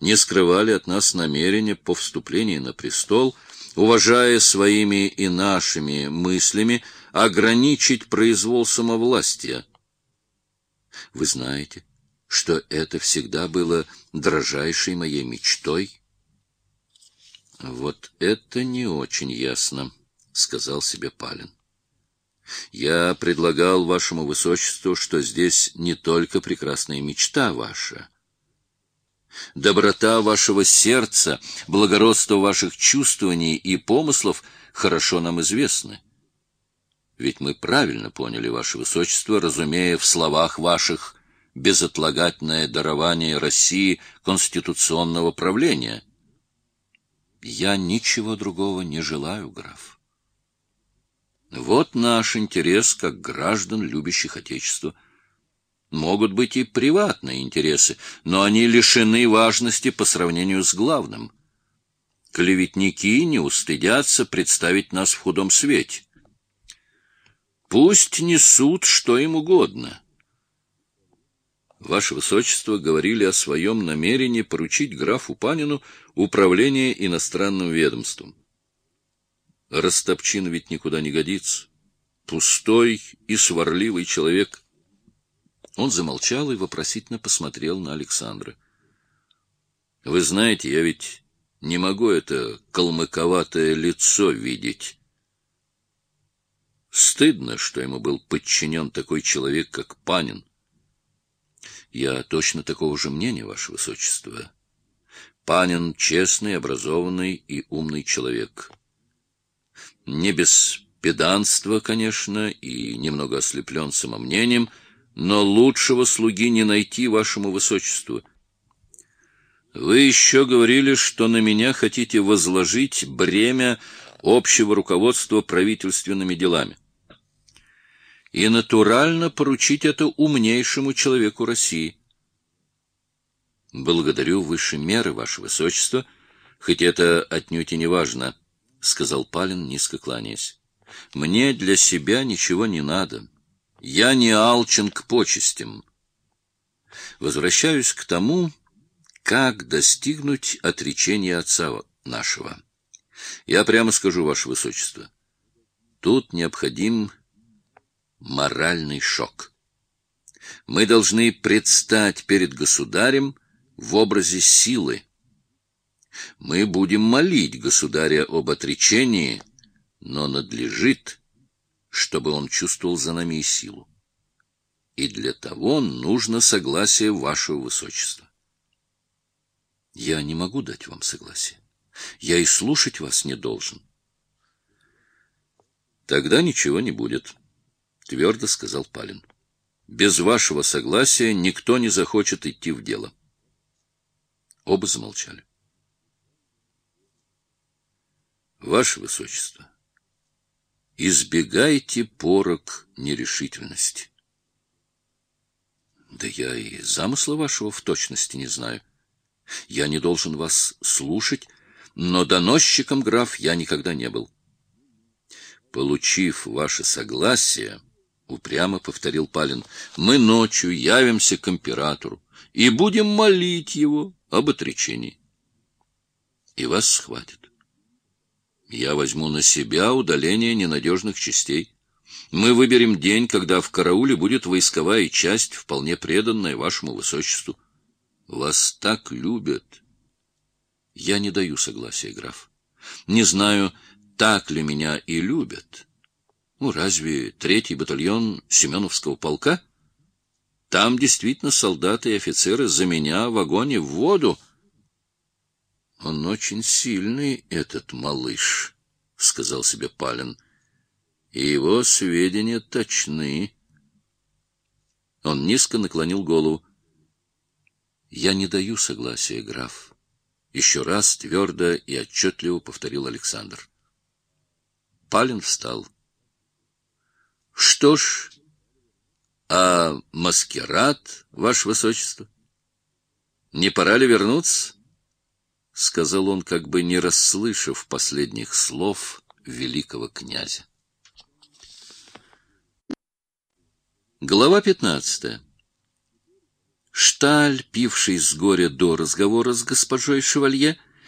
не скрывали от нас намерения по вступлении на престол, уважая своими и нашими мыслями ограничить произвол самовластия. Вы знаете, что это всегда было дрожайшей моей мечтой? Вот это не очень ясно, сказал себе Палин. Я предлагал вашему высочеству, что здесь не только прекрасная мечта ваша. Доброта вашего сердца, благородство ваших чувствований и помыслов хорошо нам известны. Ведь мы правильно поняли ваше высочество, разумея в словах ваших безотлагательное дарование России конституционного правления. Я ничего другого не желаю, граф. Вот наш интерес, как граждан, любящих Отечество. Могут быть и приватные интересы, но они лишены важности по сравнению с главным. Клеветники не устыдятся представить нас в худом свете. Пусть несут, что им угодно. Ваше Высочество говорили о своем намерении поручить графу Панину управление иностранным ведомством. Растопчин ведь никуда не годится. Пустой и сварливый человек. Он замолчал и вопросительно посмотрел на Александра. — Вы знаете, я ведь не могу это калмыковатое лицо видеть. Стыдно, что ему был подчинен такой человек, как Панин. Я точно такого же мнения, Ваше Высочество. Панин — честный, образованный и умный человек. Не без педанства, конечно, и немного ослеплен самомнением, но лучшего слуги не найти вашему высочеству. Вы еще говорили, что на меня хотите возложить бремя общего руководства правительственными делами. И натурально поручить это умнейшему человеку России. Благодарю выше меры, ваше высочество, хоть это отнюдь и не важно. — сказал Палин, низко кланяясь. — Мне для себя ничего не надо. Я не алчен к почестям. Возвращаюсь к тому, как достигнуть отречения отца нашего. Я прямо скажу, Ваше Высочество, тут необходим моральный шок. Мы должны предстать перед государем в образе силы, мы будем молить государя об отречении, но надлежит, чтобы он чувствовал за нами силу. И для того нужно согласие вашего высочества. Я не могу дать вам согласие. Я и слушать вас не должен. Тогда ничего не будет, твердо сказал Палин. Без вашего согласия никто не захочет идти в дело. Оба замолчали. Ваше Высочество, избегайте порок нерешительности. Да я и замысла вашего в точности не знаю. Я не должен вас слушать, но доносчиком, граф, я никогда не был. Получив ваше согласие, упрямо повторил Палин, мы ночью явимся к императору и будем молить его об отречении. И вас схватят. Я возьму на себя удаление ненадежных частей. Мы выберем день, когда в карауле будет войсковая часть, вполне преданная вашему высочеству. Вас так любят. Я не даю согласия, граф. Не знаю, так ли меня и любят. Ну, разве третий батальон Семеновского полка? Там действительно солдаты и офицеры за меня в огонь в воду. Он очень сильный, этот малыш, — сказал себе Палин. И его сведения точны. Он низко наклонил голову. Я не даю согласия, граф. Еще раз твердо и отчетливо повторил Александр. Палин встал. Что ж, а маскирад, ваше высочество? Не пора ли вернуться? — сказал он, как бы не расслышав последних слов великого князя. Глава пятнадцатая Шталь, пивший с горя до разговора с госпожой Шевалье,